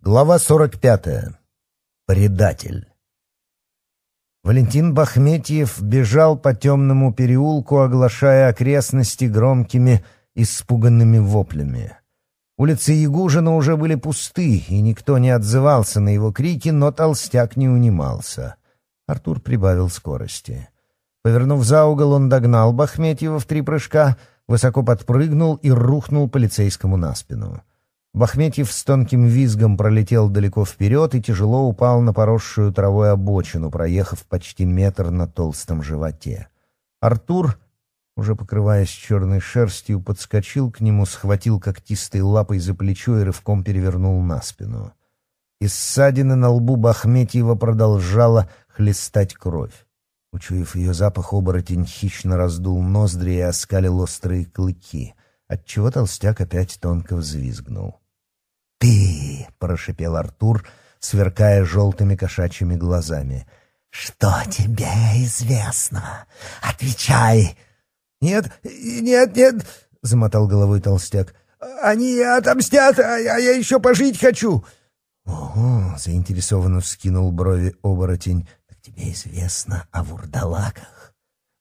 Глава 45. Предатель. Валентин Бахметьев бежал по темному переулку, оглашая окрестности громкими, испуганными воплями. Улицы Ягужина уже были пусты, и никто не отзывался на его крики, но толстяк не унимался. Артур прибавил скорости. Повернув за угол, он догнал Бахметьева в три прыжка, высоко подпрыгнул и рухнул полицейскому на спину. Бахметьев с тонким визгом пролетел далеко вперед и тяжело упал на поросшую травой обочину, проехав почти метр на толстом животе. Артур, уже покрываясь черной шерстью, подскочил к нему, схватил когтистой лапой за плечо и рывком перевернул на спину. Из ссадины на лбу Бахметьева продолжала хлестать кровь. Учуяв ее запах, оборотень хищно раздул ноздри и оскалил острые клыки, отчего толстяк опять тонко взвизгнул ты!» — прошипел Артур, сверкая желтыми кошачьими глазами. «Что тебе известно? Отвечай!» «Нет, нет, нет!» — замотал головой толстяк. «Они отомстят, а я, я еще пожить хочу!» «Ого!» — заинтересованно вскинул брови оборотень. «Так тебе известно о вурдалаках?»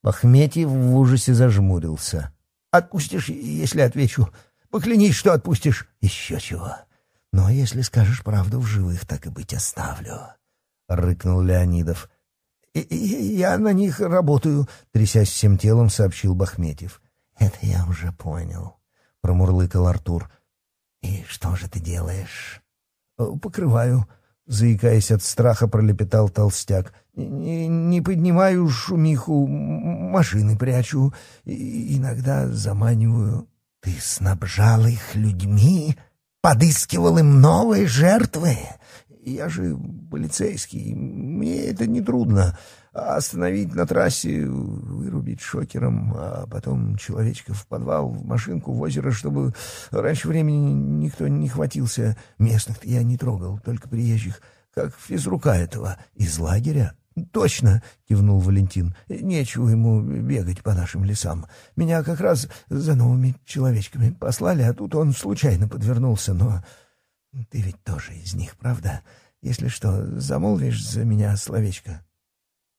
Бахметьев в ужасе зажмурился. «Отпустишь, если отвечу. Поклянись, что отпустишь. Еще чего!» Но если скажешь правду, в живых так и быть оставлю», — рыкнул Леонидов. «Я на них работаю», — трясясь всем телом, сообщил Бахметьев. «Это я уже понял», — промурлыкал Артур. «И что же ты делаешь?» э, «Покрываю», — заикаясь от страха, пролепетал толстяк. «Не, не поднимаю шумиху, машины прячу, иногда заманиваю». «Ты снабжал их людьми?» подыскивал им новые жертвы. Я же полицейский, мне это нетрудно. Остановить на трассе, вырубить шокером, а потом человечка в подвал, в машинку, в озеро, чтобы раньше времени никто не хватился. Местных я не трогал, только приезжих, как физрука этого, из лагеря «Точно!» — кивнул Валентин. «Нечего ему бегать по нашим лесам. Меня как раз за новыми человечками послали, а тут он случайно подвернулся, но... Ты ведь тоже из них, правда? Если что, замолвишь за меня словечко?»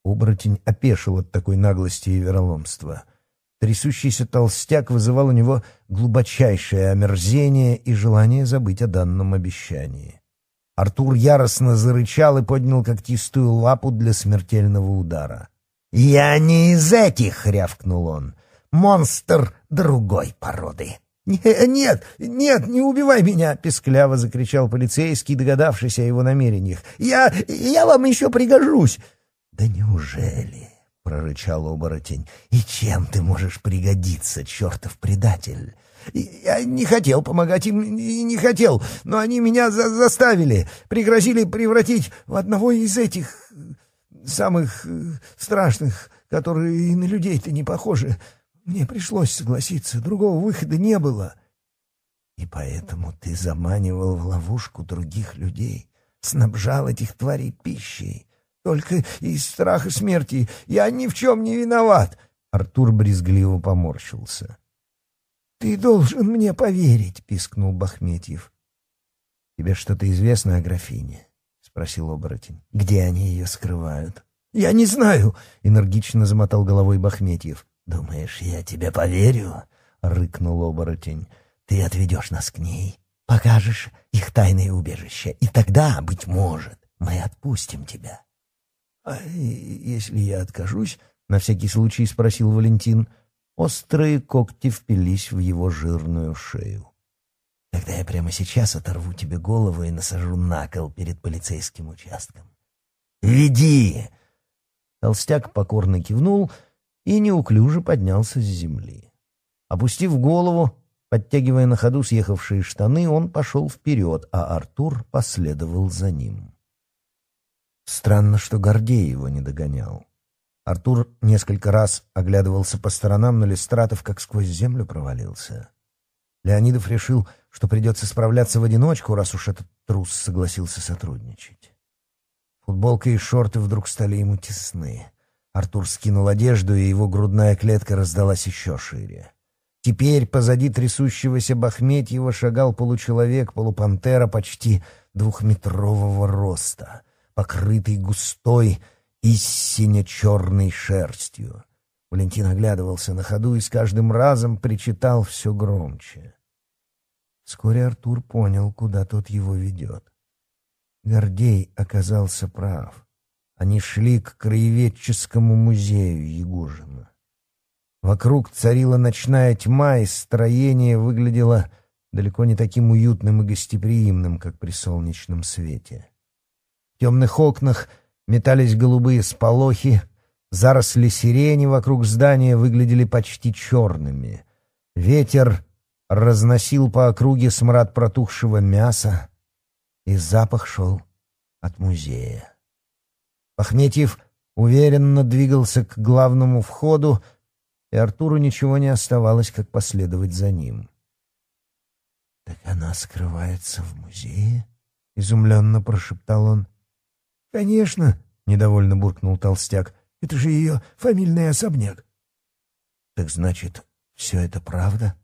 Оборотень опешил от такой наглости и вероломства. Трясущийся толстяк вызывал у него глубочайшее омерзение и желание забыть о данном обещании. Артур яростно зарычал и поднял когтистую лапу для смертельного удара. «Я не из этих!» — рявкнул он. «Монстр другой породы!» «Нет, нет, не убивай меня!» — пискляво закричал полицейский, догадавшись о его намерениях. «Я... я вам еще пригожусь!» «Да неужели?» — прорычал оборотень. «И чем ты можешь пригодиться, чертов предатель?» Я не хотел помогать им и не хотел, но они меня за заставили, пригрозили превратить в одного из этих самых страшных, которые и на людей-то не похожи. Мне пришлось согласиться, другого выхода не было. И поэтому ты заманивал в ловушку других людей, снабжал этих тварей пищей. Только из страха смерти я ни в чем не виноват. Артур брезгливо поморщился. «Ты должен мне поверить», — пискнул Бахметьев. «Тебе что-то известно о графине?» — спросил оборотень. «Где они ее скрывают?» «Я не знаю», — энергично замотал головой Бахметьев. «Думаешь, я тебе поверю?» — рыкнул оборотень. «Ты отведешь нас к ней, покажешь их тайное убежище, и тогда, быть может, мы отпустим тебя». «А если я откажусь?» — на всякий случай спросил Валентин. Острые когти впились в его жирную шею. «Тогда я прямо сейчас оторву тебе голову и насажу на кол перед полицейским участком». «Веди!» Толстяк покорно кивнул и неуклюже поднялся с земли. Опустив голову, подтягивая на ходу съехавшие штаны, он пошел вперед, а Артур последовал за ним. Странно, что Гордей его не догонял. Артур несколько раз оглядывался по сторонам, но Листратов как сквозь землю провалился. Леонидов решил, что придется справляться в одиночку, раз уж этот трус согласился сотрудничать. Футболка и шорты вдруг стали ему тесны. Артур скинул одежду, и его грудная клетка раздалась еще шире. Теперь позади трясущегося Бахметьева шагал получеловек, полупантера почти двухметрового роста, покрытый густой, и сине-черной шерстью. Валентин оглядывался на ходу и с каждым разом причитал все громче. Вскоре Артур понял, куда тот его ведет. Гордей оказался прав. Они шли к краеведческому музею Ягужина. Вокруг царила ночная тьма, и строение выглядело далеко не таким уютным и гостеприимным, как при солнечном свете. В темных окнах метались голубые сполохи, заросли сирени вокруг здания выглядели почти черными. Ветер разносил по округе смрад протухшего мяса, и запах шел от музея. Пахметьев уверенно двигался к главному входу, и Артуру ничего не оставалось, как последовать за ним. «Так она скрывается в музее?» — изумленно прошептал он. «Конечно!» — недовольно буркнул толстяк. «Это же ее фамильный особняк!» «Так значит, все это правда?»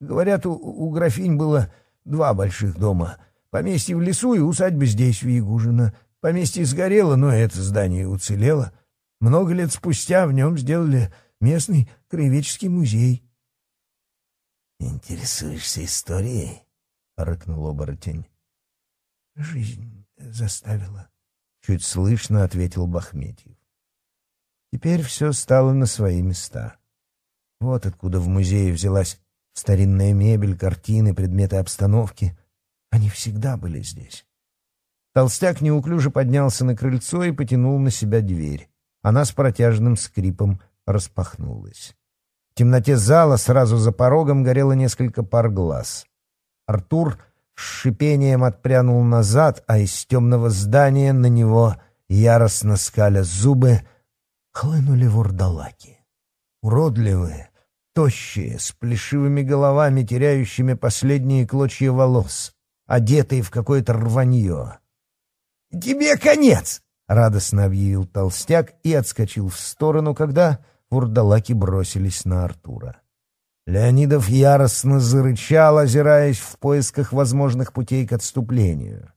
«Говорят, у, у графинь было два больших дома. Поместье в лесу и усадьба здесь, в Ягужино. Поместье сгорело, но это здание уцелело. Много лет спустя в нем сделали местный краеведческий музей». «Интересуешься историей?» — рыкнул оборотень. Жизнь заставила. Чуть слышно ответил Бахметьев. Теперь все стало на свои места. Вот откуда в музее взялась старинная мебель, картины, предметы обстановки. Они всегда были здесь. Толстяк неуклюже поднялся на крыльцо и потянул на себя дверь. Она с протяжным скрипом распахнулась. В темноте зала сразу за порогом горело несколько пар глаз. Артур шипением отпрянул назад, а из темного здания на него, яростно скаля зубы, хлынули вурдалаки. Уродливые, тощие, с плешивыми головами, теряющими последние клочья волос, одетые в какое-то рванье. «Тебе конец!» — радостно объявил толстяк и отскочил в сторону, когда вурдалаки бросились на Артура. Леонидов яростно зарычал, озираясь в поисках возможных путей к отступлению.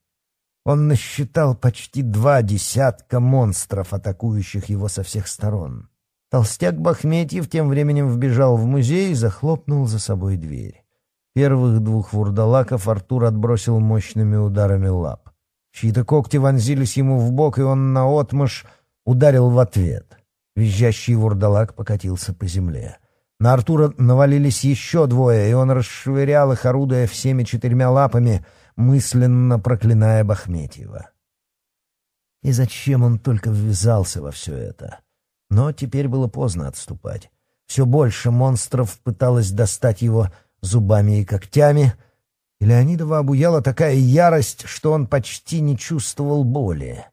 Он насчитал почти два десятка монстров, атакующих его со всех сторон. Толстяк Бахметьев тем временем вбежал в музей и захлопнул за собой дверь. Первых двух вурдалаков Артур отбросил мощными ударами лап. Чьи-то когти вонзились ему в бок, и он наотмашь ударил в ответ. Визжащий вурдалак покатился по земле. На Артура навалились еще двое, и он расшвырял их, орудуя всеми четырьмя лапами, мысленно проклиная Бахметьева. И зачем он только ввязался во все это? Но теперь было поздно отступать. Все больше монстров пыталось достать его зубами и когтями, и Леонидова обуяла такая ярость, что он почти не чувствовал боли.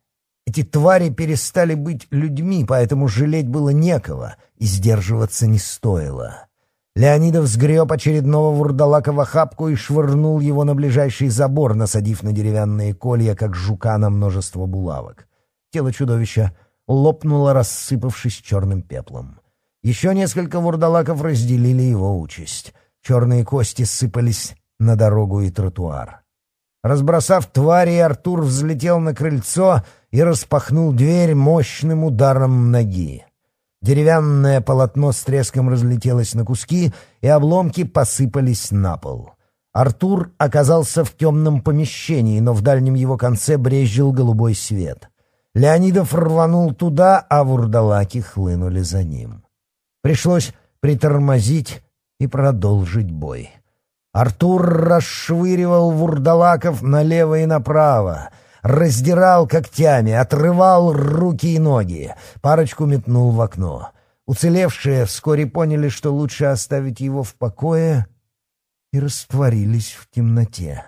Эти твари перестали быть людьми, поэтому жалеть было некого, и сдерживаться не стоило. Леонидов сгреб очередного вурдалака в охапку и швырнул его на ближайший забор, насадив на деревянные колья, как жука на множество булавок. Тело чудовища лопнуло, рассыпавшись черным пеплом. Еще несколько вурдалаков разделили его участь. Черные кости сыпались на дорогу и тротуар. Разбросав твари, Артур взлетел на крыльцо — и распахнул дверь мощным ударом ноги. Деревянное полотно с треском разлетелось на куски, и обломки посыпались на пол. Артур оказался в темном помещении, но в дальнем его конце брезжил голубой свет. Леонидов рванул туда, а вурдалаки хлынули за ним. Пришлось притормозить и продолжить бой. Артур расшвыривал вурдалаков налево и направо — раздирал когтями, отрывал руки и ноги. Парочку метнул в окно. Уцелевшие вскоре поняли, что лучше оставить его в покое, и растворились в темноте.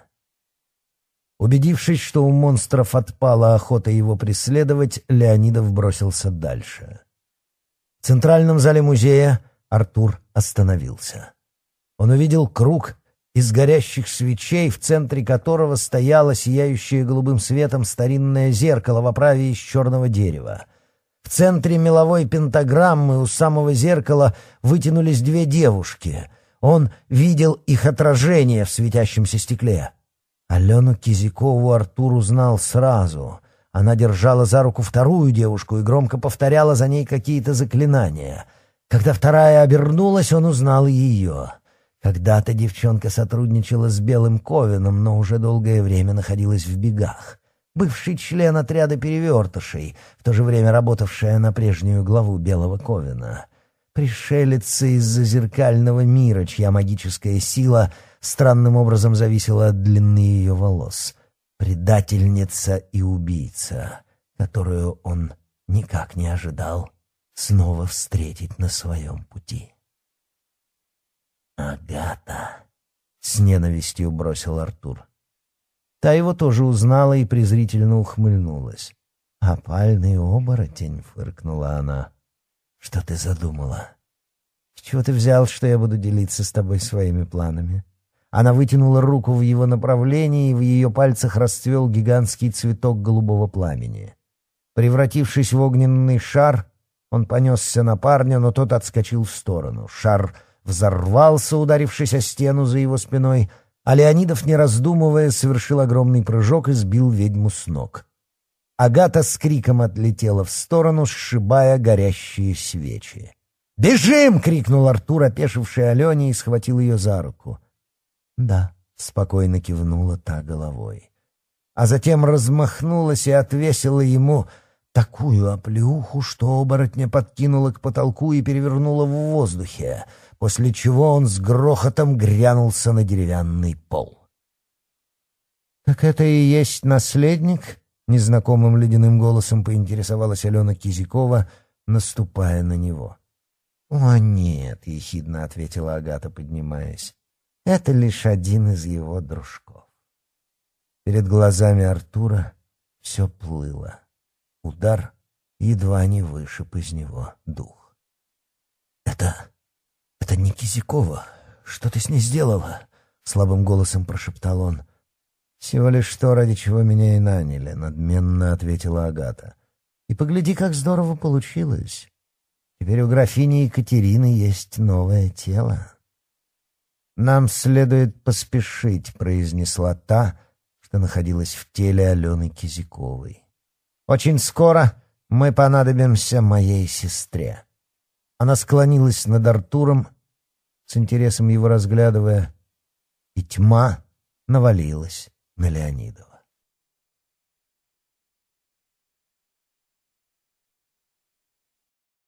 Убедившись, что у монстров отпала охота его преследовать, Леонидов бросился дальше. В центральном зале музея Артур остановился. Он увидел круг, из горящих свечей, в центре которого стояло сияющее голубым светом старинное зеркало в оправе из черного дерева. В центре меловой пентаграммы у самого зеркала вытянулись две девушки. Он видел их отражение в светящемся стекле. Алену Кизякову Артур узнал сразу. Она держала за руку вторую девушку и громко повторяла за ней какие-то заклинания. Когда вторая обернулась, он узнал ее. Когда-то девчонка-сотрудничала с Белым Ковином, но уже долгое время находилась в бегах. Бывший член отряда перевертышей, в то же время работавшая на прежнюю главу Белого Ковина. Пришелица из-за зеркального мира, чья магическая сила странным образом зависела от длины ее волос. Предательница и убийца, которую он никак не ожидал снова встретить на своем пути. «Агата!» — с ненавистью бросил Артур. Та его тоже узнала и презрительно ухмыльнулась. «Опальный оборотень!» — фыркнула она. «Что ты задумала?» Чего ты взял, что я буду делиться с тобой своими планами?» Она вытянула руку в его направлении, и в ее пальцах расцвел гигантский цветок голубого пламени. Превратившись в огненный шар, он понесся на парня, но тот отскочил в сторону. Шар взорвался, ударившись о стену за его спиной, а Леонидов, не раздумывая, совершил огромный прыжок и сбил ведьму с ног. Агата с криком отлетела в сторону, сшибая горящие свечи. «Бежим!» — крикнул Артур, опешивший Алене, и схватил ее за руку. «Да», — спокойно кивнула та головой. А затем размахнулась и отвесила ему такую оплеуху, что оборотня подкинула к потолку и перевернула в воздухе — после чего он с грохотом грянулся на деревянный пол. «Так это и есть наследник?» — незнакомым ледяным голосом поинтересовалась Алена Кизякова, наступая на него. «О, нет!» — ехидно ответила Агата, поднимаясь. «Это лишь один из его дружков». Перед глазами Артура все плыло. Удар едва не вышиб из него дух. «Это...» «Это не Кизякова. Что ты с ней сделала?» — слабым голосом прошептал он. «Всего лишь что, ради чего меня и наняли», — надменно ответила Агата. «И погляди, как здорово получилось. Теперь у графини Екатерины есть новое тело». «Нам следует поспешить», — произнесла та, что находилась в теле Алены Кизяковой. «Очень скоро мы понадобимся моей сестре». Она склонилась над Артуром с интересом его разглядывая, и тьма навалилась на Леонидова.